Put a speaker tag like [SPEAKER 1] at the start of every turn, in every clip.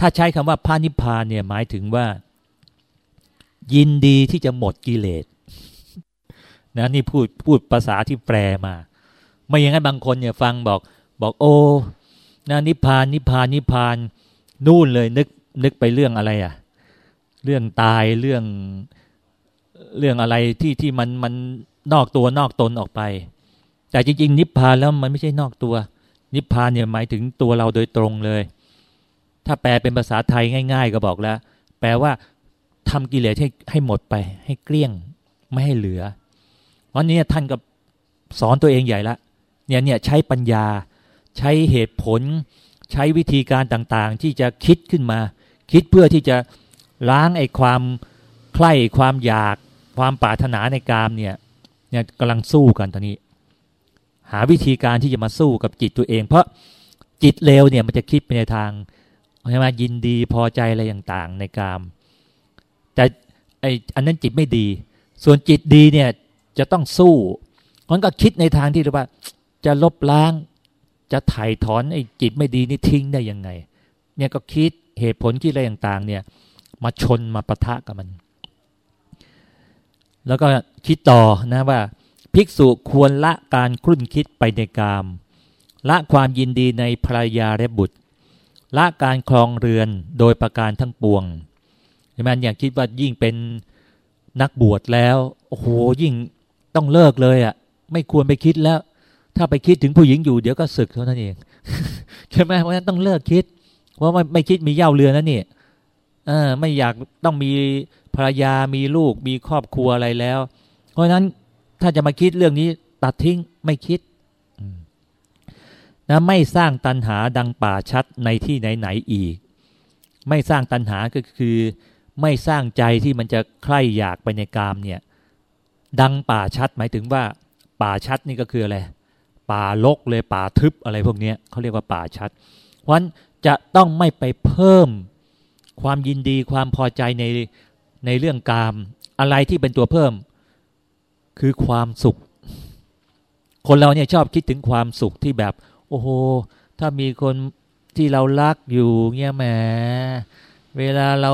[SPEAKER 1] ถ้าใช้คำว่าพระนิพพานเนี่ยหมายถึงว่า ยินดีที่จะหมดกิเลสนะนี่พูดพูดภาษาที่แปลมา ไม่อย่างนั้นบางคนเนี่ยฟังบอกบอกโอ้นะนิพพานนิพพานนิพพานนู่นเลยนึกนึกไปเรื่องอะไรอะเรื่องตายเรื่องเรื่องอะไรที่ที่มันมันนอกตัวนอกตนออกไป แต่จริง ๆ นิพพานแล้วมันไม่ใช่นอกตัว นิพพานเนี่ยหมายถึงตัวเราโดยตรงเลย ถ้าแปลเป็นภาษาไทยง่าย ๆ ก็บอกแล้ว แปลว่าทำกิเลสให้ให้หมดไป ให้เกลี้ยงไม่ให้เหลือวันนี้ท่านก็สอนตัวเองใหญ่ละเนี่ยเนี่ยใช้ปัญญา ใช้เหตุผล ใช้วิธีการต่างๆ ที่จะคิดขึ้นมา คิดเพื่อที่จะล้างไอ้ความใคร่ความอยาก ความปรารถนาในกามเนี่ยเนี่ยกำลังสู้กันตอนนี้ หาวิธีการที่จะมาสู้กับจิตตัวเอง เพราะจิตเลวเนี่ยมันจะคิดไปในทาง ใช่ไหมยินดีพอใจอะไรต่างๆในกาม แต่ไออันนั้นจิตไม่ดี ส่วนจิตดีเนี่ยจะต้องสู้มันก็คิดในทางที่เรียกว่า จะลบล้าง จะถ่ายถอนไอ้จิตไม่ดีนี่ทิ้งได้ยังไง เนี่ยก็คิดเหตุผลคิดอะไรต่างๆ เนี่ยมาชนมาปะทะกับมัน แล้วก็คิดต่อนะว่า ภิกษุควรละการคลุ่นคิดไปในกาม ละความยินดีในภรรยาและบุตร ละการคลองเรือนโดยประการทั้งปวงใช่ไหมอย่างคิดว่ายิ่งเป็นนักบวชแล้วโอ้โหยิ่งต้องเลิกเลยอะ ไม่ควรไปคิดแล้ว ถ้าไปคิดถึงผู้หญิงอยู่เดี๋ยวก็ศึกเท่านั้นเองใช่ไหมเพราะฉะนั้นต้องเลิกคิดเพราะว่ไม่คิดมีเย่าเรือนั่นนี่เออไม่อยากต้องมีภรรยามีลูกมีครอบครัวอะไรแล้ว เพราะฉะนั้นถ้าจะมาคิดเรื่องนี้ตัดทิ้งไม่คิด นะไม่สร้างตันหาดังป่าชัดในที่ไหนๆอีก ไม่สร้างตันหาก็คือ ไม่สร้างใจที่มันจะใคร่อยากไปในกามเนี่ยดังป่าชัดหมายถึงว่า ป่าชัดนี่ก็คืออะไรป่าลกเลยป่าทึบอะไรพวกนี้เขาเรียกว่าป่าชัด เพราะฉะนั้นจะต้องไม่ไปเพิ่มความยินดีความพอใจในในเรื่องกาม อะไรที่เป็นตัวเพิ่ม คือความสุข คนเราเนี่ยชอบคิดถึงความสุขที่แบบ โอ้โห ถ้ามีคนที่เรารักอยู่เงี้ยแหม เวลาเรา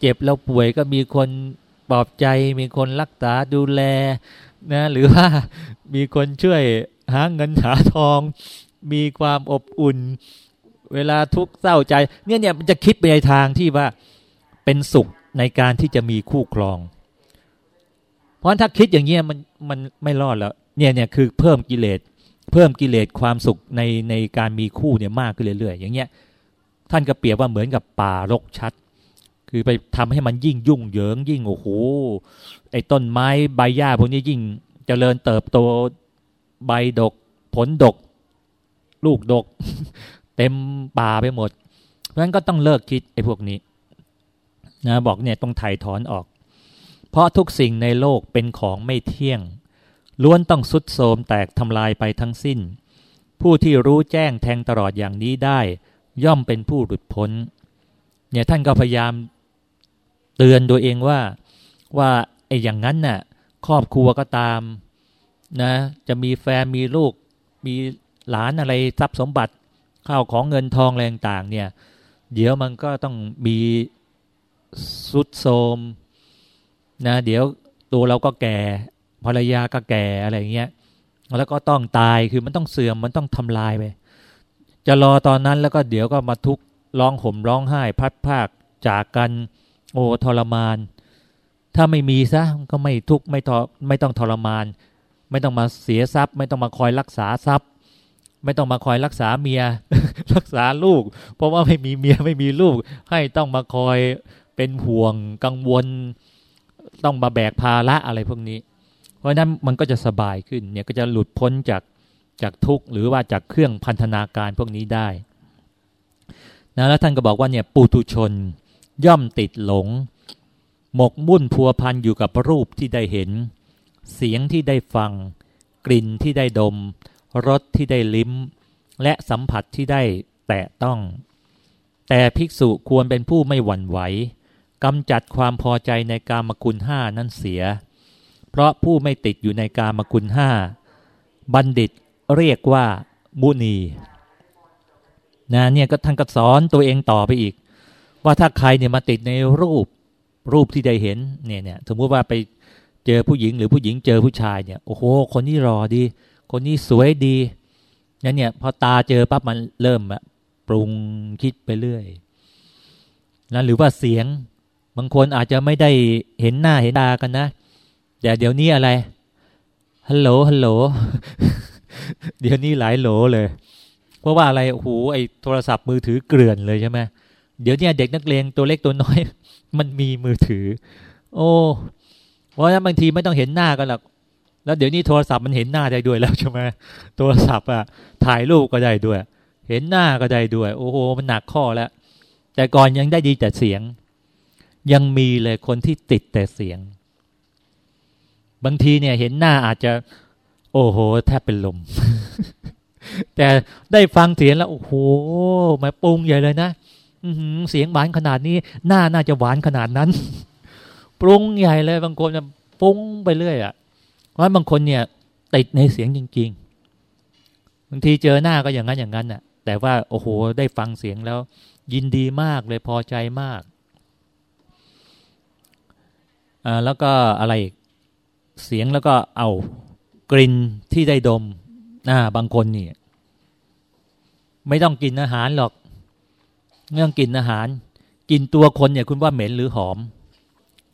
[SPEAKER 1] เจ็บเราป่วยก็มีคนปลอบใจ มีคนรักษาดูแลนะหรือว่ามีคนช่วยหาเงินหาทอง มีความอบอุ่น เวลาทุกข์เศร้าใจ เนี่ยเนี่ยมันจะคิดไปในทางที่ว่าเป็นสุขในการที่จะมีคู่ครอง เพราะถ้าคิดอย่างเงี้ยมันมันไม่รอดแล้วเนี่ยเนี่ยคือเพิ่มกิเลส เพิ่มกิเลสความสุขในในการมีคู่เนี่ยมากขึ้นเรื่อยๆ อย่างเงี้ยท่านก็เปรียบว่าเหมือนกับป่ารกชัด คือไปทำให้มันยิ่งยุ่งเหยิงยิ่งโอ้โหไอ้ต้นไม้ใบหญ้าพวกนี้ยิ่งจเจริญเติบโตใบดก ผลดก ลูกดก เต็มป่าไปหมด เพราะฉะนั้นก็ต้องเลิกคิดไอ้พวกนี้นะบอกเนี่ยต้องถ่ายถอนออก เพราะทุกสิ่งในโลกเป็นของไม่เที่ยง ล้วนต้องสุดโทมแตกทำลายไปทั้งสิ้น ผู้ที่รู้แจ้งแทงตลอดอย่างนี้ได้ ย่อมเป็นผู้หลุดพ้น เนี่ยท่านก็พยายามเตือนตัวเองว่าว่าไอ้อย่างนั้นน่ะครอบครัวก็ตามนะจะมีแฟนมีลูก มีหลานอะไรทรัพย์สมบัติข้าวของเงินทองอะไรต่างเนี่ย เดี๋ยวมันก็ต้องมีสุดโทมนะเดี๋ยวตัวเราก็แก่ ภรรยาก็แก่อะไรเงี้ยแล้วก็ต้องตายคือมันต้องเสื่อมมันต้องทำลายไปจะรอตอนนั้นแล้วก็เดี๋ยวก็มาทุกร้องห่มร้องไห้พัดภาคจากกันโอ้ทรมาน ถ้าไม่มีซะก็ไม่ทุกข์ไม่ทอไม่ต้องทรมาน ไม่ต้องมาเสียทรัพย์ ไม่ต้องมาคอยรักษาทรัพย์ ไม่ต้องมาคอยรักษาเมีย รักษาลูก เพราะว่าไม่มีเมียไม่มีลูก ให้ต้องมาคอยเป็นห่วงกังวล ต้องมาแบกภาระอะไรพวกนี้ เพราะนั้นมันก็จะสบายขึ้นเนี่ยก็จะหลุดพ้นจากจากทุกข์หรือว่าจากเครื่องพันธนาการพวกนี้ได้นะแล้วท่านก็บอกว่าเนี่ยปุถุชนย่อมติดหลง หมกมุ่นพัวพันอยู่กับรูปที่ได้เห็น เสียงที่ได้ฟัง กลิ่นที่ได้ดมรสที่ได้ลิ้ม และสัมผัสที่ได้แตะต้อง แต่ภิกษุควรเป็นผู้ไม่หวั่นไหวกำจัดความพอใจในกามคุณห้านั้นเสีย เพราะผู้ไม่ติดอยู่ในกามคุณห้าบัณฑิตเรียกว่ามุนีนะเนี่ยก็ท่านก็สอนตัวเองต่อไปอีก ว่าถ้าใครเนี่ยมาติดในรูปรูปที่ได้เห็นเนี่ยเนี่ยสมมุติว่าไปเจอผู้หญิงหรือผู้หญิงเจอผู้ชายเนี่ยโอ้โหคนนี้รอดี คนนี้สวยดีนั่นเนี่ยพอตาเจอปั๊บมันเริ่มอะปรุงคิดไปเรื่อยนะหรือว่าเสียงบางคนอาจจะไม่ได้เห็นหน้าเห็นตากันนะ แต่เดี๋ยวนี้อะไร ฮัลโหล ฮัลโหล เดี๋ยวนี้หลายโหลเลย เพราะว่าอะไร โอ้โห ไอ้โทรศัพท์มือถือเกลื่อนเลยใช่ไหมเดี๋ยวนี้เด็กนักเลงตัวเล็กตัวน้อย มันมีมือถือ โอ้ เพราะฉะนั้นบางทีไม่ต้องเห็นหน้ากันหรอก แล้วเดี๋ยวนี้โทรศัพท์มันเห็นหน้าได้ด้วยแล้วใช่ไหมโทรศัพท์อะถ่ายรูปก็ได้ด้วย เห็นหน้าก็ได้ด้วย โอ้โห มันหนักข้อแล้ว แต่ก่อนยังได้ดีแต่เสียง ยังมีเลยคนที่ติดแต่เสียง บางทีเนี่ยเห็นหน้าอาจจะโอ้โห แทบเป็นลม แต่ได้ฟังเสียงแล้วโอ้โหมาปรุงใหญ่เลยนะเสียงหวานขนาดนี้ หน้าน่าจะหวานขนาดนั้น ปรุงใหญ่เลย บางคนปรุงไปเรื่อยอะ่ะเพราะบางคนเนี่ยติดในเสียงจริง ๆ บางทีเจอหน้าก็อย่างนั้นอย่างนั้นน่ะ แต่ว่าโอ้โห ได้ฟังเสียงแล้ว ยินดีมากเลยพอใจมากอ่าแล้วก็อะไรอีก เสียงแล้วก็เอากลิ่นที่ได้ดมอ่าบางคนนี่ไม่ต้องกินอาหารหรอกเรื่องกินอาหาร กินตัวคนเนี่ยคุณว่าเหม็นหรือหอม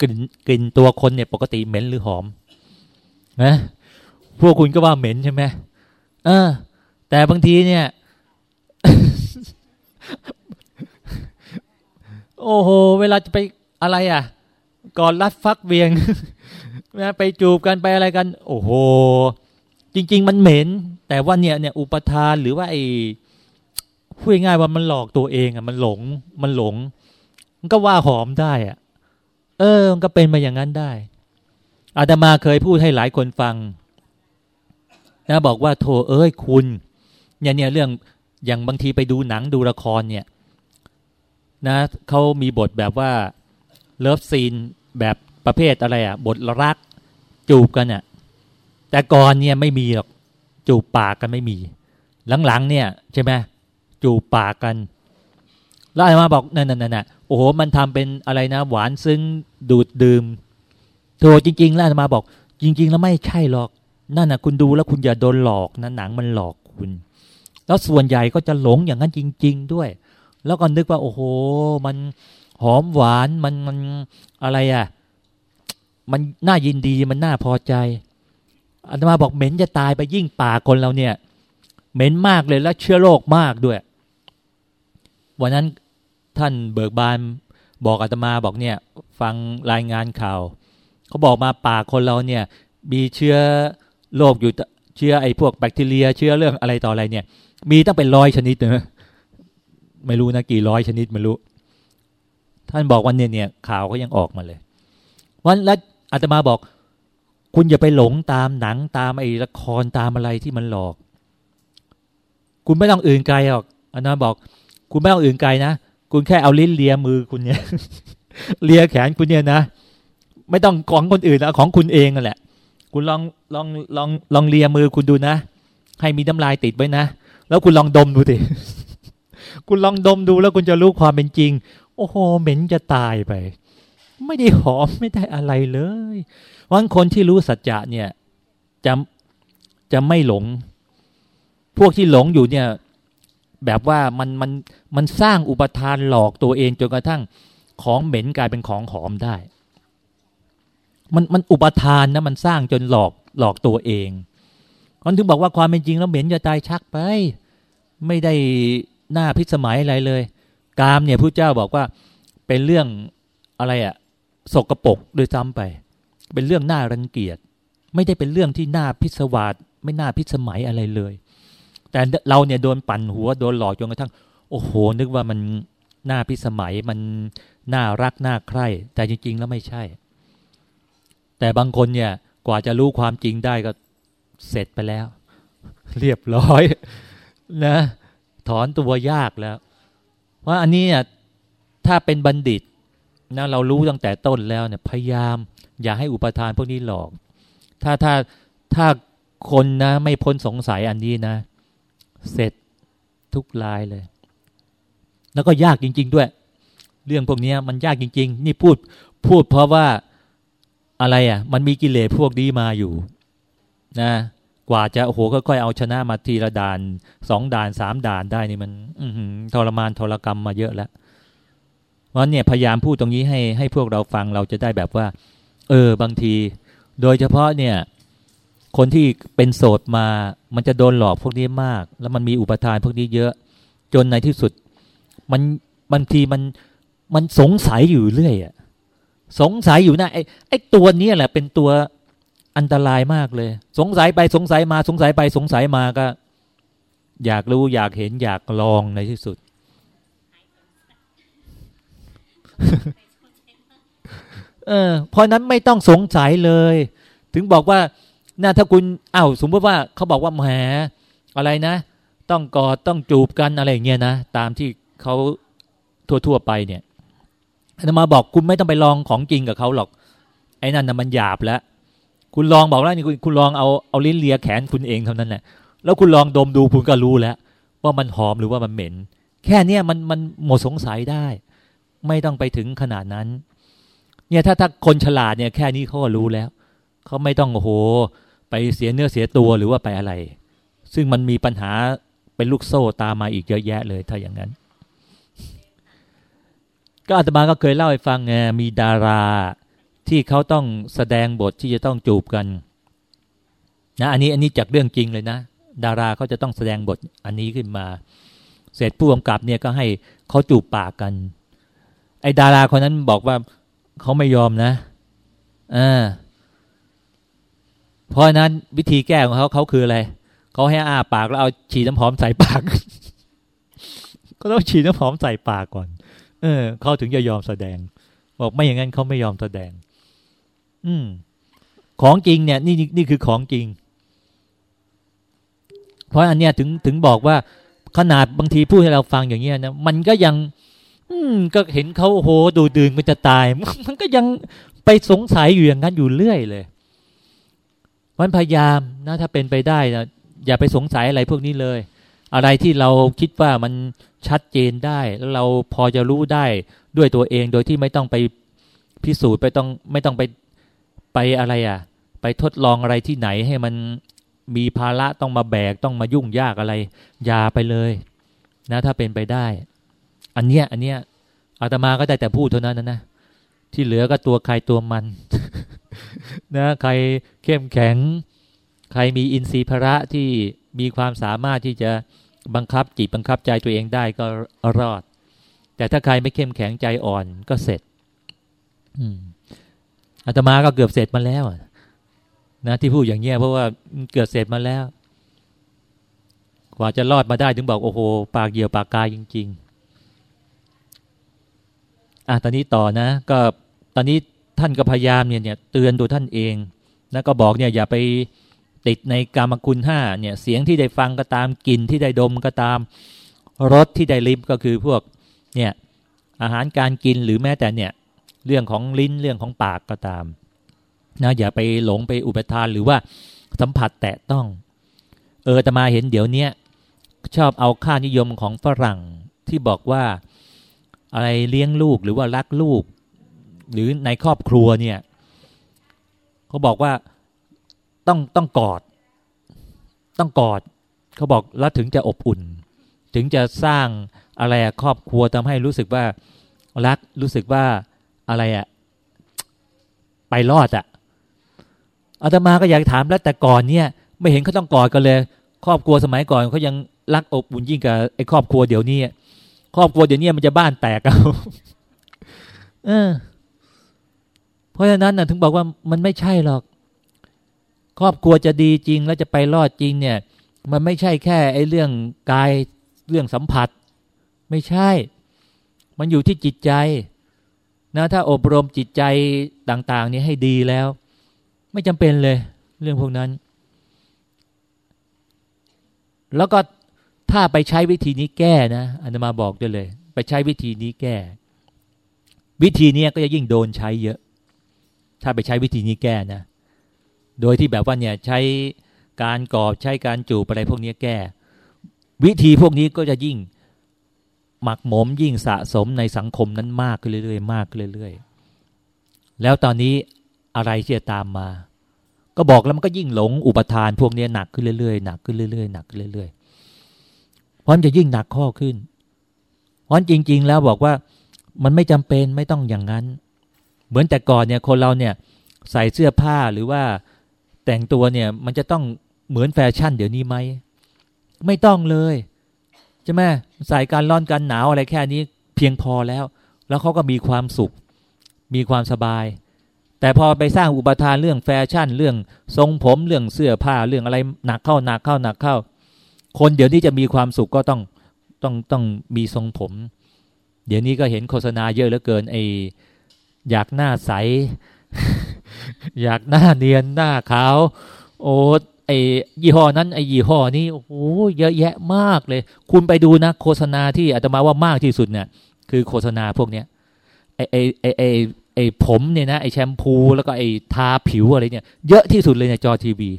[SPEAKER 1] กลิ่นกลิ่นตัวคนเนี่ย ปกติเหม็นหรือหอมนะพวกคุณก็ว่าเหม็นใช่ไหมเออ แต่บางทีเนี่ย โอ้โห เวลาจะไปอะไรอะ ก่อนรัดฟักเวียง ไปจูบกันไปอะไรกัน โอ้โห จริง ๆ มันเหม็น แต่ว่าเนี่ยเนี่ยอุปทานหรือว่าไอ้พูดง่ายว่ามันหลอกตัวเองอะ มันหลง มันหลง มันก็ว่าหอมได้อะ เออ มันก็เป็นมาอย่างนั้นได้ อาตมาเคยพูดให้หลายคนฟัง นะบอกว่าโถเอ๊ยคุณ เนี่ยเนี่ยเรื่องอย่างบางทีไปดูหนังดูละครเนี่ย นะเขามีบทแบบว่า love scene แบบประเภทอะไรอะ บทรัก จูบกันอะ่ะ แต่ก่อนเนี่ยไม่มีหรอกจูบปากกันไม่มี หลังๆเนี่ยใช่ไหมจูบปากกันแล้วอามาบอกนั่นนั่นนั่นโอ้โหมันทำเป็นอะไรนะ หวานซึ้งดูดดื่มโธ่จริง ๆ แล้วอามาบอก จริง ๆ แล้วไม่ใช่หรอกนั่นนะคุณดูแล้วคุณอย่าโดนหลอกนะหนังมันหลอกคุณ แล้วส่วนใหญ่ก็จะหลงอย่างนั้นจริง ๆ ด้วย แล้วก็นึกว่า โอ้โห มันหอมหวานมันมันอะไรอะ่ะ มันน่ายินดีมันน่าพอใจอาตมาบอกเหม็นจะตายไปยิ่งป่าคนเราเนี่ย เหม็นมากเลยแล้วเชื้อโรคมากด้วย วันนั้นท่านเบิกบานบอกอาตมาบอกเนี่ย ฟังรายงานข่าวเขาบอกมาป่าคนเราเนี่ย มีเชื้อโรคอยู่เชื้อไอ้พวกแบคทีเรีย เชื้อเรื่องอะไรต่ออะไรเนี่ย มีตั้งเป็นร้อยชนิดนะไม่รู้นะกี่ร้อยชนิดไม่รู้ ท่านบอกวันเนี่ยเนี่ยข่าวก็ยังออกมาเลยวันแล้ว อาตมาบอก คุณอย่าไปหลงตามหนังตามไอ้ละครตามอะไรที่มันหลอก คุณไม่ต้องอื่นไกลหรอกอาตมาบอก คุณไม่ต้องอื่นไกลนะคุณแค่เอาลิ้นเลียมือคุณเนี่ยเลียแขนคุณเนี่ยนะไม่ต้องของคนอื่นนะของคุณเองนั่นแหละ คุณลองลองลองลองเลียมือคุณดูนะ ให้มีน้ำลายติดไว้นะ แล้วคุณลองดมดูสิคุณลองดมดูแล้วคุณจะรู้ความเป็นจริง โอ้โหเหม็นจะตายไป ไม่ได้หอมไม่ได้อะไรเลยวันคนที่รู้สัจจะเนี่ยจะจะไม่หลง พวกที่หลงอยู่เนี่ย แบบว่ามันมันมันสร้างอุปทานหลอกตัวเองจนกระทั่งของเหม็นกลายเป็นของหอมได้ มันมันอุปทานนะมันสร้างจนหลอกหลอกตัวเองคนถึงบอกว่าความเป็นจริงแล้วเหม็นจะตายชักไป ไม่ได้หน้าพิสมัยอะไรเลย กามเนี่ยพระเจ้าบอกว่าเป็นเรื่องอะไรอะ สกรปรกโดยซ้ำไป เป็นเรื่องน่ารังเกียจ ไม่ได้เป็นเรื่องที่น่าพิศวาสไม่น่าพิสมัยอะไรเลย แต่เราเนี่ยโดนปั่นหัวโดนหลอกจนกระทั่ง โอ้โห นึกว่ามันน่าพิสมัยมันน่ารักน่าใคร่ แต่จริง ๆ แล้วไม่ใช่ แต่บางคนเนี่ยกว่าจะรู้ความจริงได้ก็เสร็จไปแล้ว เรียบร้อยนะถอนตัวยากแล้ว ว่าอันนี้ถ้าเป็นบัณฑิต นะเรารู้ตั้งแต่ต้นแล้วเนี่ยพยายามอย่าให้อุปทานพวกนี้หลอก ถ้าถ้าถ้าคนนะไม่พ้นสงสัยอันนี้นะ เสร็จทุกลายเลย แล้วก็ยากจริง ๆ ด้วย เรื่องพวกนี้มันยากจริง ๆ นี่พูดพูดเพราะว่าอะไรอะ มันมีกิเลสพวกนี้มาอยู่ นะ กว่าจะโอ้โหค่อยๆเอาชนะมาทีละด่านสองด่านสามด่านได้นี่มัน อืทรมานทรกรรมมาเยอะแล้ว ราะเนี่ยพยายามพูดตรงนี้ให้ให้พวกเราฟังเราจะได้แบบว่า เออบางที โดยเฉพาะเนี่ย คนที่เป็นโสดมา มันจะโดนหลอกพวกนี้มาก แล้วมันมีอุปทานพวกนี้เยอะ จนในที่สุด มันบางทีมันมันสงสัยอยู่เรื่อยอะสงสัยอยู่นะไอ้ไอ้ตัวนี้แหละ เป็นตัวอันตรายมากเลย สงสัยไปสงสัยมาสงสัยไปสงสัยมาก็ อยากรู้อยากเห็นอยากลองในที่สุด เออเพราะนั้นไม่ต้องสงสัยเลย ถึงบอกว่าน่าถ้าคุณอ้าวสมมติว่าเขาบอกว่าแหมอะไรนะ ต้องกอดต้องจูบกันอะไรเงี้ยนะตามที่เขาทั่วๆไปเนี่ยอามาบอกคุณไม่ต้องไปลองของจริงกับเขาหรอก ไอ้นั่นน่ะมันหยาบแล้ว คุณลองบอกแล้วนี่คุณคุณลองเอาเอาลิ้นเลียแขนคุณเองเท่านั้นแหละแล้วคุณลองดมดูคุณก็รู้แล้ว ว่ามันหอมหรือว่ามันเหม็น แค่เนี้ยมันมันหมดสงสัยได้ ไม่ต้องไปถึงขนาดนั้น เนี่ยถ้าถ้าคนฉลาดเนี่ยแค่นี้เขาก็รู้แล้วเขาไม่ต้องโอ้โห ไปเสียเนื้อเสียตัวหรือว่าไปอะไร ซึ่งมันมีปัญหาเป็นลูกโซ่ตามมาอีกเยอะแยะเลยถ้าอย่างนั้น ก็อาตมาก็เคยเล่าให้ฟังไงมีดาราที่เขาต้องแสดงบทที่จะต้องจูบกันนะอันนี้อันนี้จากเรื่องจริงเลยนะ ดาราเขาจะต้องแสดงบทอันนี้ขึ้นมา เสร็จผู้กำกับเนี่ยก็ให้เขาจูบปากกัน อ้ดาราคนนั้นบอกว่าเขาไม่ยอมนะอ่าเพราะนั้นวิธีแก้ของเขาเขาคืออะไรเขาให้อ้าปากแล้วเอาฉีดน้ำหอมใส่ปาก ก็ต้องฉีดน้ำหอมใส่ปากก่อน เออเขาถึงจะยอมแสดง บอกไม่อย่างนั้นเขาไม่ยอมแสดง อืม ของจริงเนี่ย นี่นี่คือของจริง เพราะอันเนี้ยถึงถึงบอกว่าขนาดบางทีพูดให้เราฟังอย่างเงี้ยนะมันก็ยัง อืม ก็เห็นเขาโหดูดื่นมันจะตาย มันก็ยังไปสงสัยอยู่อย่างนั้นอยู่เรื่อยเลยมันพยายามนะถ้าเป็นไปได้นะอย่าไปสงสัยอะไรพวกนี้เลย อะไรที่เราคิดว่ามันชัดเจนได้ แล้วเราพอจะรู้ได้ด้วยตัวเองโดยที่ไม่ต้องไปพิสูจน์ไปต้องไม่ต้องไปไปอะไรอะ ไปทดลองอะไรที่ไหนให้มันมีภาระต้องมาแบกต้องมายุ่งยากอะไร อย่าไปเลย นะ ถ้าเป็นไปได้ อันเนี้ยอันเนี้ยอาตมาก็ได้แต่พูดเท่านั้นนะนะที่เหลือก็ตัวใครตัวมัน นะใครเข้มแข็ง ใครมีอินทรีย์พระที่มีความสามารถที่จะบังคับจิตบังคับใจตัวเองได้ก็รอด แต่ถ้าใครไม่เข้มแข็งใจอ่อนก็เสร็จอาตมาก็เกือบเสร็จมาแล้วนะที่พูดอย่างเงี้ยเพราะว่าเกือบเสร็จมาแล้ว กว่าจะรอดมาได้ถึงบอกโอ้โห ปากเหี่ยวปากกายจริง ๆ อะตอนนี้ต่อนะ ก็ตอนนี้ท่านก็พยายามเนี่ยเนี่ยเตือนตัวท่านเองนะก็บอกเนี่ยอย่าไปติดในกามคุณห้าเนี่ยเสียงที่ได้ฟังก็ตามกลิ่นที่ได้ดมก็ตามรสที่ได้ลิ้มก็คือพวกเนี่ยอาหารการกินหรือแม้แต่เนี่ยเรื่องของลิ้นเรื่องของปากก็ตามนะอย่าไปหลงไปอุปทานหรือว่าสัมผัสแตะต้อง เออแต่มาเห็นเดี๋ยวนี้ชอบเอาค่านิยมของฝรั่งที่บอกว่า อะไรเลี้ยงลูกหรือว่ารักลูก หรือในครอบครัวเนี่ยเขาบอกว่าต้องต้องกอด ต้องกอดเขาบอกแล้วถึงจะอบอุ่น ถึงจะสร้างอะไรครอบครัวทำให้รู้สึกว่ารักรู้สึกว่าอะไรอะไปรอดอะอาตมาก็อยากถามแล้วแต่ก่อนเนี่ย ไม่เห็นเขาต้องกอดกันเลย ครอบครัวสมัยก่อนเขายังรักอบอุ่นยิ่งกับไอ้ครอบครัวเดี๋ยวนี้ ครอบครัวเดี๋ยวนี้มันจะบ้านแตกเอาเออ เพราะฉะนั้นนะถึงบอกว่ามันไม่ใช่หรอก ครอบครัวจะดีจริง แล้วจะไปรอดจริง เนี่ย มันไม่ใช่แค่ ไอ้เรื่องกายเรื่องสัมผัส ไม่ใช่ มันอยู่ที่จิตใจ นะ ถ้าอบรมจิตใจต่าง ๆ นี้ให้ดีแล้ว ไม่จำเป็นเลย เรื่องพวกนั้น แล้วก็ ถ้าไปใช้วิธีนี้แก้นะอันมาบอกได้เลย ไปใช้วิธีนี้แก้ วิธีนี้ก็จะยิ่งโดนใช้เยอะ ถ้าไปใช้วิธีนี้แก้นะ โดยที่แบบว่าเนี่ยใช้การกอบใช้การจูบอะไรพวกนี้แก้ วิธีพวกนี้ก็จะยิ่งหมักหมมยิ่งสะสมในสังคมนั้นมากขึ้นเรื่อยๆมากขึ้นเรื่อยๆ แล้วตอนนี้อะไรที่จะตามมา ก็บอกแล้วมันก็ยิ่งหลงอุปทานพวกนี้หนักขึ้นเรื่อยๆหนักขึ้นเรื่อยๆหนักขึ้นเรื่อย เพราะมันจะยิ่งหนักข้อขึ้น เพราะจริง ๆ แล้วบอกว่ามันไม่จำเป็นไม่ต้องอย่างนั้น เหมือนแต่ก่อนเนี่ยคนเราเนี่ยใส่เสื้อผ้าหรือว่าแต่งตัวเนี่ยมันจะต้องเหมือนแฟชั่นเดี๋ยวนี้ไหม ไม่ต้องเลยใช่ไหมใส่การร้อนกันหนาวอะไรแค่นี้เพียงพอแล้ว แล้วเขาก็มีความสุข มีความสบาย แต่พอไปสร้างอุปทานเรื่องแฟชั่น เรื่องทรงผมเรื่องเสื้อผ้าเรื่องอะไรหนักเข้าหนักเข้าหนักเข้า คนเดี๋ยวนี้จะมีความสุขก็ต้องต้องต้องมีทรงผม เดี๋ยวนี้ก็เห็นโฆษณาเยอะเหลือเกินไออยากหน้าใส อยากหน้าเนียนหน้าขาว โอ้ไอยี่ห้อนั้นไอยี่ห้อนี้โอ้โหเยอะแยะมากเลย คุณไปดูนะ โฆษณาที่อาตมาว่ามากที่สุดเนี่ย คือโฆษณาพวกเนี้ยไอไอไอไอไอผมเนี่ยนะไอแชมพูแล้วก็ไอทาผิวอะไรเนี่ย เยอะที่สุดเลยในจอทีวี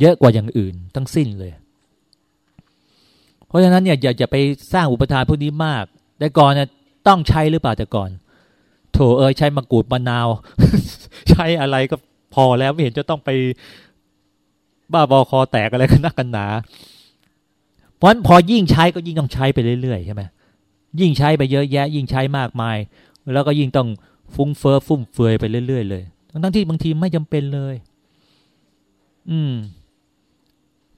[SPEAKER 1] เยอะกว่าอย่างอื่นทั้งสิ้นเลย เพราะฉะนั้นเนี่ยอย่าอย่าไปสร้างอุปทานพวกนี้มาก แต่ก่อนเนี่ยต้องใช้หรือเปล่าแต่ก่อน โถเอ้ยใช้มะกรูดมะนาว ใช้อะไรก็พอแล้วไม่เห็นจะต้องไปบ้าบอคอแตกอะไรกันนักกันหนาเพราะฉะนั้นพอยิ่งใช้ก็ยิ่งต้องใช้ไปเรื่อยๆใช่ไหมยิ่งใช้ไปเยอะแยะ ยิ่งใช้มากมาย แล้วก็ยิ่งต้องฟุ้งเฟ้อฟุ่มเฟือยไปเรื่อยๆเลยทั้งที่บางทีไม่จำเป็นเลย อืม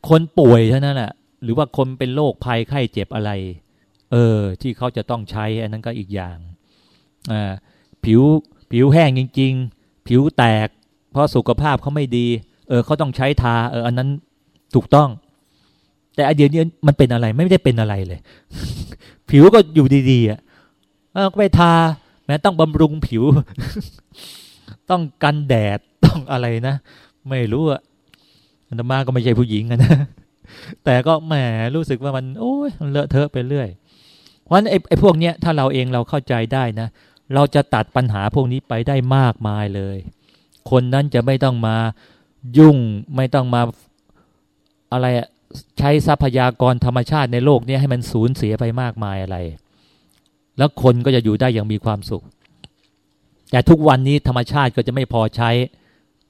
[SPEAKER 1] คนป่วยเท่านั้นแหละ หรือว่าคนเป็นโรคภัยไข้เจ็บอะไร เออ ที่เขาจะต้องใช้ อันนั้นก็อีกอย่างอ่าผิวผิวแห้งจริง ๆ ผิวแตก เพราะสุขภาพเขาไม่ดี เออเขาต้องใช้ทา เออ อันนั้นถูกต้อง แต่อเดียนี้มันเป็นอะไรไม่ได้เป็นอะไรเลย ผิวก็อยู่ดีๆอะเออก็ไปทา แม้ต้องบำรุงผิว ต้องกันแดดต้องอะไรนะ ไม่รู้อะอันมาก็ไม่ใช่ผู้หญิงนะ แต่ก็แหมรู้สึกว่ามันโอ้ยเลอะเทอะไปเรื่อย เพราะฉะนั้นไอ้ไอ้พวกเนี้ยถ้าเราเองเราเข้าใจได้นะ เราจะตัดปัญหาพวกนี้ไปได้มากมายเลย คนนั้นจะไม่ต้องมายุ่งไม่ต้องมาอะไรใช้ทรัพยากรธรรมชาติในโลกนี้ให้มันสูญเสียไปมากมายอะไร แล้วคนก็จะอยู่ได้อย่างมีความสุข แต่ทุกวันนี้ธรรมชาติก็จะไม่พอใช้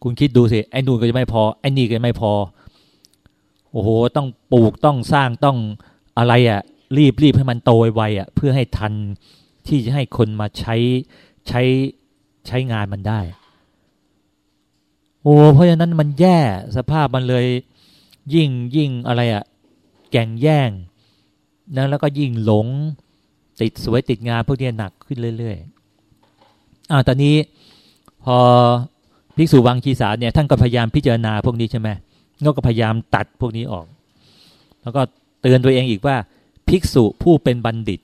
[SPEAKER 1] คุณคิดดูสิไอ้นู่นก็จะไม่พอไอ้นี่ก็ไม่พอ โอ้โห ต้องปลูกต้องสร้างต้องอะไรอะ่ะ รีบรีบให้มันโตไวอะ่ะ เพื่อให้ทันที่จะให้คนมาใช้ใช้ใช้งานมันได้ โอ้เพราะฉะนั้นมันแย่สภาพมันเลย ยิ่งยิ่งอะไรอะ่ะ แก่งแย่งนะแล้วก็ยิ่งหลงติดสวยติดงานพวกนี้หนักขึ้นเรื่อยๆอ่าตอนนี้พอภิกษุวังคีสาเนี่ยท่านก็พยายามพิจารณาพวกนี้ใช่ไหม นก็พยายามตัดพวกนี้ออก แล้วก็เตือนตัวเองอีกว่า ภิกษุผู้เป็นบัณฑิต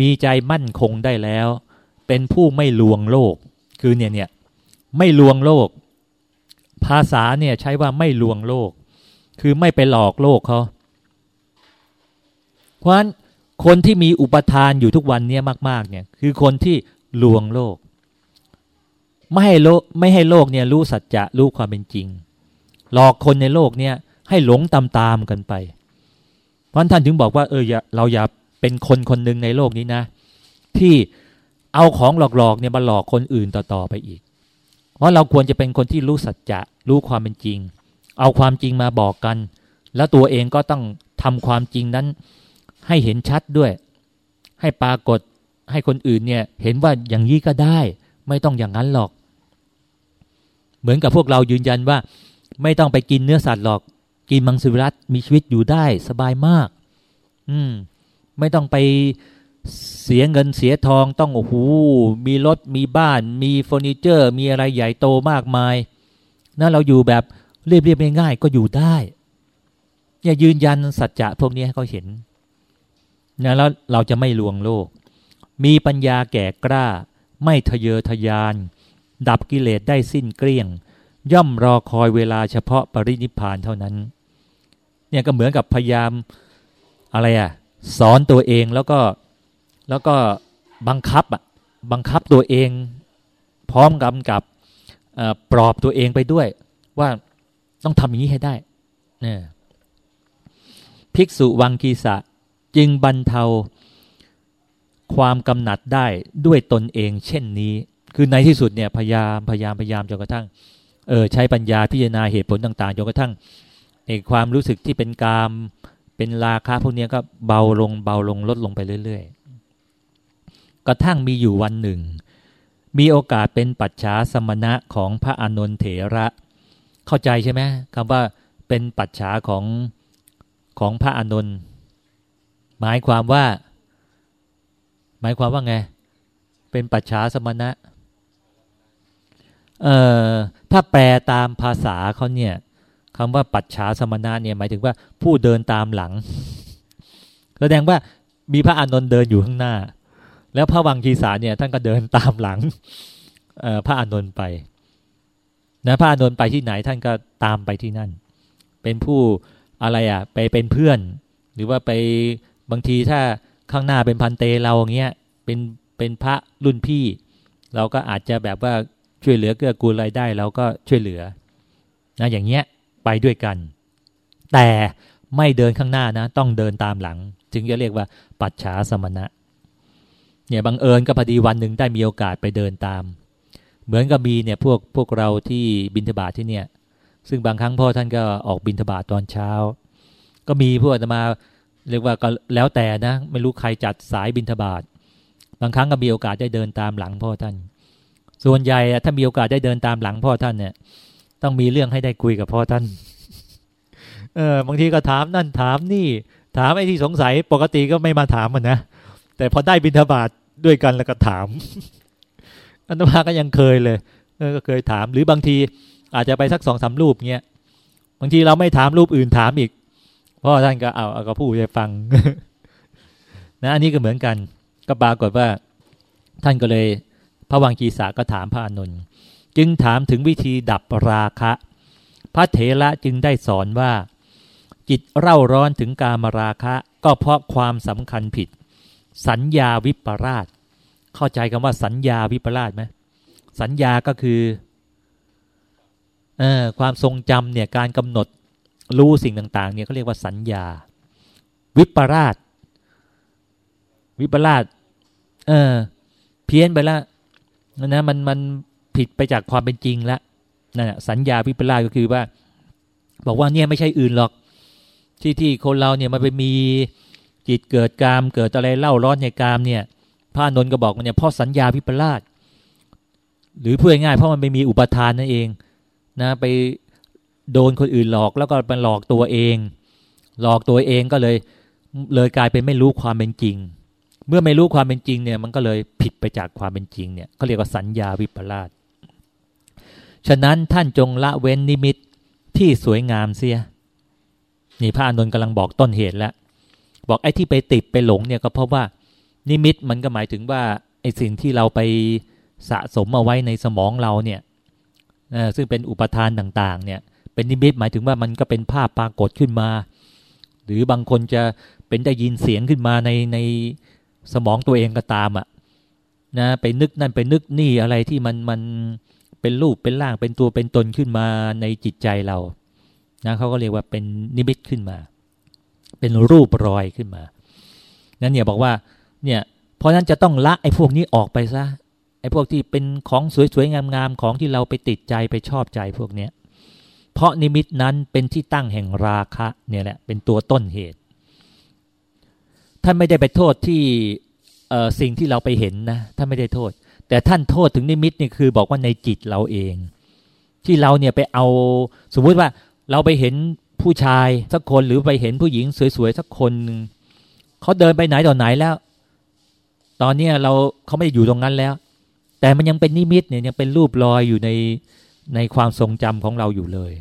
[SPEAKER 1] มีใจมั่นคงได้แล้ว เป็นผู้ไม่ลวงโลก คือเนี่ยเนี่ยไม่ลวงโลก ภาษาเนี่ยใช้ว่าไม่ลวงโลก คือไม่ไปหลอกโลกเขาเพราะฉะนั้นคนที่มีอุปทานอยู่ทุกวันนี้มาก ๆ เนี่ย คือคนที่ลวงโลก ไม่ให้โลกไม่ให้โลกเนี่ยรู้สัจจะรู้ความเป็นจริง หลอกคนในโลกเนี่ยให้หลงตามตามกันไป เพราะท่านถึงบอกว่าเอออย่าเราอย่าเป็นคนคนหนึ่งในโลกนี้นะ ที่เอาของหลอกๆเนี่ยมาหลอกคนอื่นต่อๆไปอีก เพราะเราควรจะเป็นคนที่รู้สัจจะรู้ความเป็นจริง เอาความจริงมาบอกกัน แล้วตัวเองก็ต้องทำความจริงนั้น ให้เห็นชัดด้วย ให้ปรากฏให้คนอื่นเนี่ยเห็นว่าอย่างนี้ก็ได้ ไม่ต้องอย่างนั้นหรอก เหมือนกับพวกเรายืนยันว่า ไม่ต้องไปกินเนื้อสัตว์หรอก กินมังสวิรัตมีชีวิตอยู่ได้สบายมาก อืม ไม่ต้องไปเสียเงินเสียทองต้องโอ้โหมีรถมีบ้าน มีเฟอร์นิเจอร์ มีอะไรใหญ่โตมากมายนั่นเราอยู่แบบเรียบเรียบง่ายๆก็อยู่ได้อย่ายืนยันสัจจะพวกนี้ให้เขาเห็นนะแล้วเราจะไม่ลวงโลก มีปัญญาแก่กล้า ไม่ทะเยอทะยาน ดับกิเลสได้สิ้นเกลี้ยง ย่อมรอคอยเวลาเฉพาะปรินิพานเท่านั้น เนี่ยก็เหมือนกับพยายามอะไรอะสอนตัวเองแล้วก็แล้วก็บังคับอะบังคับตัวเอง พร้อมกับกับปลอบตัวเองไปด้วย ว่าต้องทำอย่างนี้ให้ได้เนี่ยภิกษุวังคีสะจึงบรรเทาความกำหนัดได้ด้วยตนเอง เช่นนี้ คือในที่สุดเนี่ยพยายามพยายามพยายามจนกระทั่ง เออใช้ปัญญาพิจารณาเหตุผลต่างๆจนกระทั่งไอความรู้สึกที่เป็นกาม เป็นราคะพวกนี้ก็เบาลงเบาลงลดลงไปเรื่อยๆ กระทั่งมีอยู่วันหนึ่ง มีโอกาสเป็นปัจฉาสมณะของพระอานนทเถระ เข้าใจใช่ไหมคำว่าเป็นปัจฉาของของพระอานนท์หมายความว่า หมายความว่าไง เป็นปัจฉาสมณะ เอ่อถ้าแปลตามภาษาเขาเนี่ยคำว่าปัจฉาสมณะเนี่ยหมายถึงว่าผู้เดินตามหลัง แสดงว่ามีพระอานนท์เดินอยู่ข้างหน้า แล้วพระวังคีสาเนี่ยท่านก็เดินตามหลังพระอานนท์ไปนะพระอานนท์ไปที่ไหนท่านก็ตามไปที่นั่น เป็นผู้อะไรอะไปเป็นเพื่อน หรือว่าไปบางทีถ้าข้างหน้าเป็นพันเตเราอย่างเงี้ยเป็นเป็นพระรุ่นพี่ เราก็อาจจะแบบว่า ช่วยเหลือเกื้อกูลรายได้เราก็ช่วยเหลือนะอย่างเงี้ยไปด้วยกัน แต่ไม่เดินข้างหน้านะ ต้องเดินตามหลังจึงจะเรียกว่าปัจฉาสมณะเนี่ยบังเอิญก็พอดีวันหนึ่งได้มีโอกาสไปเดินตาม เหมือนกับมีเนี่ยพวกพวกเราที่บินทบาทที่เนี่ย ซึ่งบางครั้งพ่อท่านก็ออกบินทบาทตอนเช้า ก็มีพวกจะมาเรียกว่าก็แล้วแต่นะ ไม่รู้ใครจัดสายบินทบาท บางครั้งก็มีโอกาสได้เดินตามหลังพ่อท่าน ส่วนใหญ่ถ้ามีโอกาสได้เดินตามหลังพ่อท่านเนี่ย ต้องมีเรื่องให้ได้คุยกับพ่อท่าน เออบางทีก็ถามนั่นถามนี่ ถามไอ้ที่สงสัยปกติก็ไม่มาถามมันนะแต่พอได้บิณฑบาตด้วยกันแล้วก็ถาม อันตมาก็ยังเคยเลยเออก็เคยถาม หรือบางทีอาจจะไปสักสองสารูปเงี้ยบางทีเราไม่ถามรูปอื่นถามอีกพ่อท่านก็เอาเอาก็พูดให้ฟังนะอันนี้ก็เหมือนกัน ก็ปรากฏว่าท่านก็เลย ระวังกีสาก็ถามพระอนุนจึงถามถึงวิธีดับราคะ พระเถระจึงได้สอนว่า จิตเร่าร้อนถึงกามราคะก็เพราะความสำคัญผิด สัญญาวิปราช เข้าใจคำว่าสัญญาวิปราชไหมสัญญาก็คืออความทรงจำเนี่ยการกำหนดรู้สิ่งต่าง ๆ เนี่ยเขาเรียกว่าสัญญา วิปราช วิปราช เออ เพี้ยนไปแล้ว นะมันมันผิดไปจากความเป็นจริงแล้วนั่นสัญญาวิปลาสก็คือว่า บอกว่าเนี่ยไม่ใช่อื่นหรอก ที่ที่คนเราเนี่ยมันไปมีจิตเกิดกาม เกิดอะไรเล่าร้อนในกามเนี่ยพระนนท์ก็บอกมันเนี่ยเพราะสัญญาวิปลาสหรือพูดง่ายๆเพราะมันไม่มีอุปทานนั่นเองนะไปโดนคนอื่นหลอกแล้วก็ไปหลอกตัวเอง หลอกตัวเองก็เลยเลยกลายเป็นไม่รู้ความเป็นจริง เมื่อไม่รู้ความเป็นจริงเนี่ย มันก็เลยผิดไปจากความเป็นจริงเนี่ยเขาเรียกว่าสัญญาวิปลาสฉะนั้นท่านจงละเว้นนิมิตที่สวยงามเสีย นี่พระอานนท์กำลังบอกต้นเหตุแล้ว บอกไอ้ที่ไปติดไปหลงเนี่ยก็เพราะว่านิมิตมันก็หมายถึงว่าไอ้สิ่งที่เราไปสะสมเอาไว้ในสมองเราเนี่ยซึ่งเป็นอุปทานต่างๆ เนี่ย เป็นนิมิตหมายถึงว่ามันก็เป็นภาพปรากฏขึ้นมา หรือบางคนจะเป็นได้ยินเสียงขึ้นมาในใน สมองตัวเองก็ตามอะ่ะนะไปนึกนั่นไปนึกนี่อะไรที่มันมันเป็นรูปเป็นร่างเป็นตัวเป็นตนขึ้นมาในจิตใจเรานะเขาก็เรียกว่าเป็นนิมิตขึ้นมา เป็นรูปรอยขึ้นมา นั้นเนี่ยบอกว่าเนี่ยเพราะนั้นจะต้องละไอ้พวกนี้ออกไปซะไอ้พวกที่เป็นของสวยๆงามๆของที่เราไปติดใจไปชอบใจพวกเนี้ยเพราะนิมิตนั้นเป็นที่ตั้งแห่งราคะเนี่ยแหละเป็นตัวต้นเหตุ ท่านไม่ได้ไปโทษที่สิ่งที่เราไปเห็นนะท่านไม่ได้โทษ แต่ท่านโทษถึงนิมิตนี่คือบอกว่าในจิตเราเอง ที่เราเนี่ยไปเอาสมมุติว่าเราไปเห็นผู้ชายสักคนหรือไปเห็นผู้หญิงสวยๆสักคนเขาเดินไปไหนต่อไหนแล้ว ตอนนี้เราเขาไม่ได้อยู่ตรงนั้นแล้ว แต่มันยังเป็นนิมิตเนี่ยยังเป็นรูปรอยอยู่ในในความทรงจำของเราอยู่เลย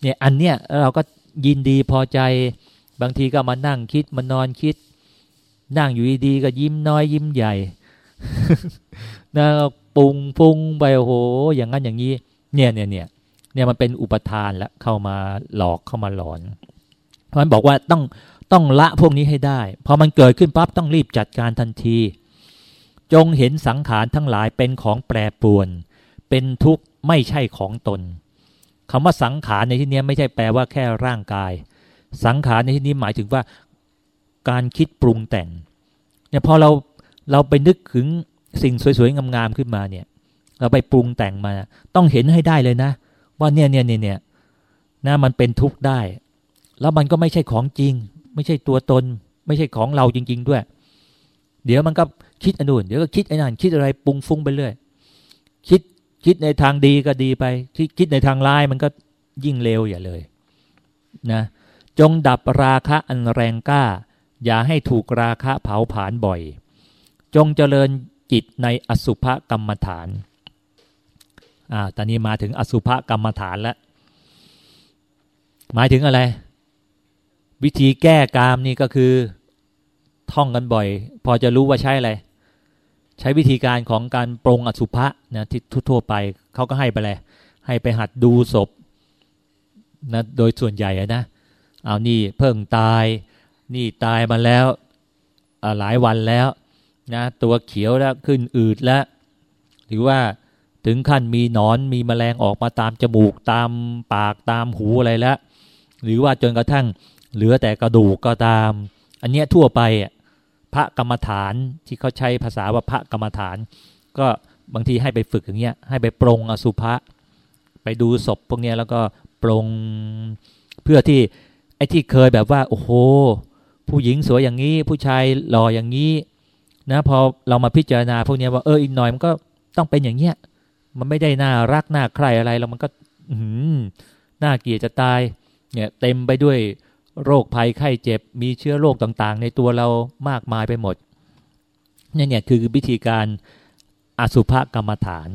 [SPEAKER 1] เนี่ยอันเนี้ยเราก็ยินดีพอใจ บางทีก็มานั่งคิดมานอนคิด นั่งอยู่ดีๆก็ยิ้มน้อยยิ้มใหญ่นะปุงปุงไปโอ้โห อย่างนั้นอย่างนี้ เนี่ยเนี่ยเนี่ยเนี่ยมันเป็นอุปทานแล้วเข้ามาหลอกเข้ามาหลอน เพราะนั้นบอกว่าต้องต้องละพวกนี้ให้ได้ พอมันเกิดขึ้นปั๊บต้องรีบจัดการทันที จงเห็นสังขารทั้งหลายเป็นของแปรปรวน เป็นทุกข์ไม่ใช่ของตนคำว่าสังขารในที่นี้ไม่ใช่แปลว่าแค่ร่างกาย สังขารในที่นี้หมายถึงว่าการคิดปรุงแต่งเนี่ยพอเราเราไปนึกถึงสิ่งสวยๆ งามๆขึ้นมาเนี่ย เราไปปรุงแต่งมา ต้องเห็นให้ได้เลยนะ ว่าเนี่ยเนี่ยเนี่ยเนี่ยนะมันเป็นทุกข์ได้ แล้วมันก็ไม่ใช่ของจริง ไม่ใช่ตัวตน ไม่ใช่ของเราจริง ๆ ด้วย เดี๋ยวมันก็คิดอนนู่นเดี๋ยวก็คิดไอ้นั่นคิดอะไรปรุงฟุ้งไปเรื่อยคิดคิดในทางดีก็ดีไปคิดคิดในทางร้ายมันก็ยิ่งเลวอย่าเลย นะ จงดับราคะอันแรงกล้า อย่าให้ถูกราคะเผาผลาญบ่อย จงเจริญจิตในอสุภกรรมฐาน อ่า ตอนนี้มาถึงอสุภกรรมฐานแล้ว หมายถึงอะไร วิธีแก้กามนี่ก็คือ ท่องกันบ่อย พอจะรู้ว่าใช้อะไร ใช้วิธีการของการปรงอสุภะนะที่ทั่วไป เขาก็ให้ไปเลยให้ไปหัดดูศพนะ โดยส่วนใหญ่นะ เอานี่เพิ่งตาย นี่ตายมาแล้วหลายวันแล้วนะตัวเขียวแล้วขึ้นอืดแล้ว หรือว่าถึงขั้นมีหนอนมีแมลงออกมาตามจมูกตามปากตามหูอะไรแล้ว หรือว่าจนกระทั่งเหลือแต่กระดูกก็ตาม อันนี้ทั่วไปพระกรรมฐานที่เขาใช้ภาษาว่าพระกรรมฐาน ก็บางทีให้ไปฝึกอย่างเงี้ยให้ไปปรงอสุภะไปดูศพพวกเนี้ยแล้วก็ปรงเพื่อที่ อ้ที่เคยแบบว่า โอ้โห ผู้หญิงสวยอย่างนี้ ผู้ชายหล่ออย่างนี้ นะพอเรามาพิจารณาพวกนี้ว่าเอออีกหน่อยมันก็ต้องเป็นอย่างเงี้ย มันไม่ได้น่ารักน่าใครอะไรแล้วมันก็น่าเกลียดจะตาย เนี่ย เต็มไปด้วยโรคภัยไข้เจ็บ มีเชื้อโรคต่างๆ ในตัวเรามากมายไปหมดนี่เนี่ยคือวิธีการอสุภกรรมฐาน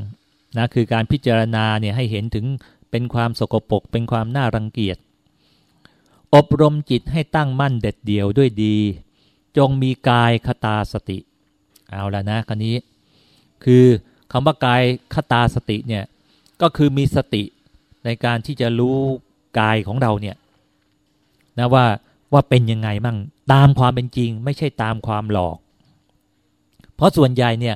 [SPEAKER 1] นะคือการพิจารณาเนี่ยให้เห็นถึงเป็นความสกปรกเป็นความน่ารังเกียจ อบรมจิตให้ตั้งมั่นเด็ดเดี่ยวด้วยดี จงมีกายคตาสติ เอาแล้วนะคันนี้ คือคำว่ากายคตาสติเนี่ยก็คือมีสติในการที่จะรู้กายของเราเนี่ยนะว่าว่าเป็นยังไงมั่งตามความเป็นจริง ไม่ใช่ตามความหลอก เพราะส่วนใหญ่เนี่ย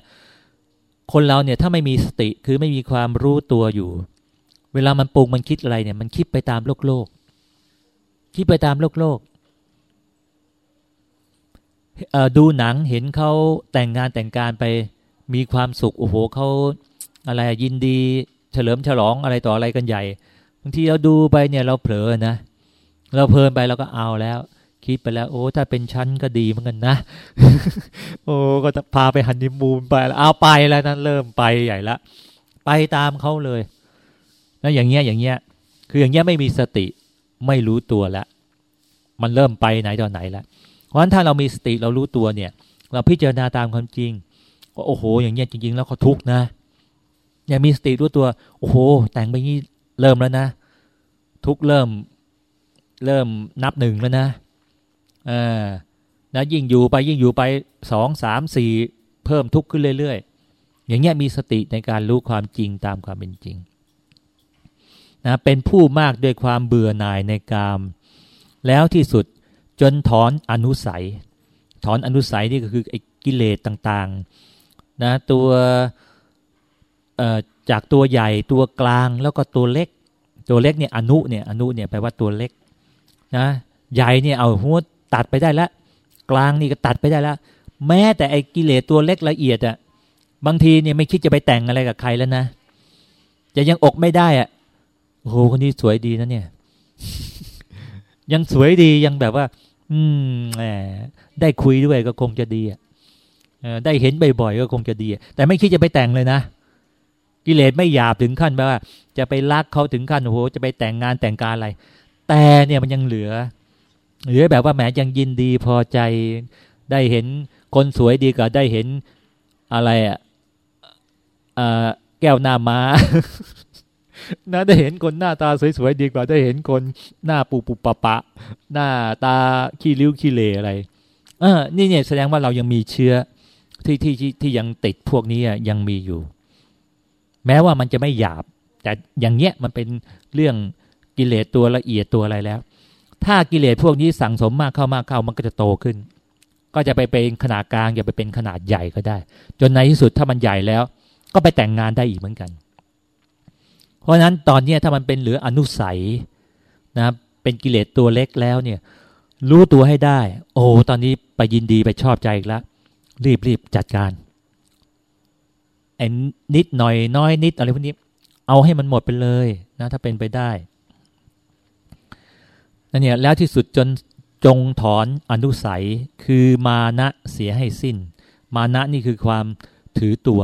[SPEAKER 1] คนเราเนี่ยถ้าไม่มีสติคือไม่มีความรู้ตัวอยู่ เวลามันปรุงมันคิดอะไรเนี่ยมันคิดไปตามโลกโลก คิดไปตามโลกโลกดูหนังเห็นเขาแต่งงานแต่งการไปมีความสุขโอ้โหเขาอะไรยินดีเฉลิมฉลองอะไรต่ออะไรกันใหญ่บางทีเราดูไปเนี่ยเราเผลอนะเราเพลินไปเราก็เอาแล้ว คิดไปแล้ว โอ้ถ้าเป็นชั้นก็ดีเหมือนกันนะ โอ้ก็จะพาไปฮันนีมูนไปแล้วเอาไปแล้วนั้นเริ่มไปใหญ่ละ ไปตามเขาเลย แล้วอย่างเงี้ยอย่างเงี้ย คืออย่างเงี้ยไม่มีสติ ไม่รู้ตัวแล้วมันเริ่มไปไหนตอนไหนแล้วเพราะฉะนั้นถ้าเรามีสติเรารู้ตัวเนี่ย เราพิจารณาตามความจริงว่าโอ้โห อย่างเงี้ยจริง ๆ แล้วเขาทุกข์นะอย่ามีสติรู้ตัว โอ้โห แต่งไปงี้เริ่มแล้วนะ ทุกเริ่ม เริ่มนับหนึ่งแล้วนะอ่านะยิ่งอยู่ไปยิ่งอยู่ไปสองสามสี่เพิ่มทุกข์ขึ้นเรื่อย ๆ อย่างเงี้ยมีสติในการรู้ความจริงตามความเป็นจริง นะเป็นผู้มากด้วยความเบื่อหน่ายในกาม แล้วที่สุดจนถอนอนุสัย ถอนอนุสัยนี่ก็คือไอ้กิเลสต่างๆนะตัวจากตัวใหญ่ตัวกลางแล้วก็ตัวเล็ก ตัวเล็กเนี่ยอนุเนี่ยอนุเนี่ยแปลว่าตัวเล็กนะใหญ่เนี่ยเอาหัวตัดไปได้แล้วกลางนี่ก็ตัดไปได้แล้ว แม้แต่ไอ้กิเลสตัวเล็กละเอียดอะบางทีเนี่ยไม่คิดจะไปแต่งอะไรกับใครแล้วนะจะยังอกไม่ได้อะ โอ้โหคนนี้สวยดีนะเนี่ย ยังสวยดียังแบบว่า อืมแหมได้คุยด้วยก็คงจะดีอะได้เห็นบ่อยๆก็คงจะดี แต่ไม่คิดจะไปแต่งเลยนะกิเลสไม่หยาบถึงขั้นแบบว่า จะไปรักเขาถึงขั้นโอ้โหจะไปแต่งงานแต่งการอะไร แต่เนี่ยมันยังเหลือ เหลือแบบว่าแหมยังยินดีพอใจ ได้เห็นคนสวยดีกว่าได้เห็นอะไรอะแก้วหน้ามา้า นะได้เห็นคนหน้าตาสวยๆดีกว่าได้เห็นคนหน้าปูปุปะปะ หน้าตาขี้ริ้วขี้เลอะไรเออนี่เนี่ยแสดงว่าเรายังมีเชื้อที่ที่ที่ที่ยังติดพวกนี้ยังมีอยู่ แม้ว่ามันจะไม่หยาบ แต่อย่างเงี้ยมันเป็นเรื่องกิเลสตัวละเอียดตัวอะไรแล้ว ถ้ากิเลสพวกนี้สั่งสมมากเข้ามากเข้ามันก็จะโตขึ้น ก็จะไปเป็นขนาดกลางจะไปเป็นขนาดใหญ่ก็ได้ จนในที่สุดถ้ามันใหญ่แล้ว ก็ไปแต่งงานได้อีกเหมือนกัน เพราะฉะนั้นตอนนี้ถ้ามันเป็นเหลืออนุสัยนะเป็นกิเลสตัวเล็กแล้วเนี่ย รู้ตัวให้ได้ โอ้ตอนนี้ไปยินดีไปชอบใจอีกแล้วรีบรีบจัดการไอ้นิดหน่อยน้อยนิดอะไรพวกนี้ เอาให้มันหมดไปเลยนะถ้าเป็นไปได้นั่นเนี่ยแล้วที่สุดจนจงถอนอนุสัยคือมานะเสียให้สิ้น มานะนี่คือความถือตัว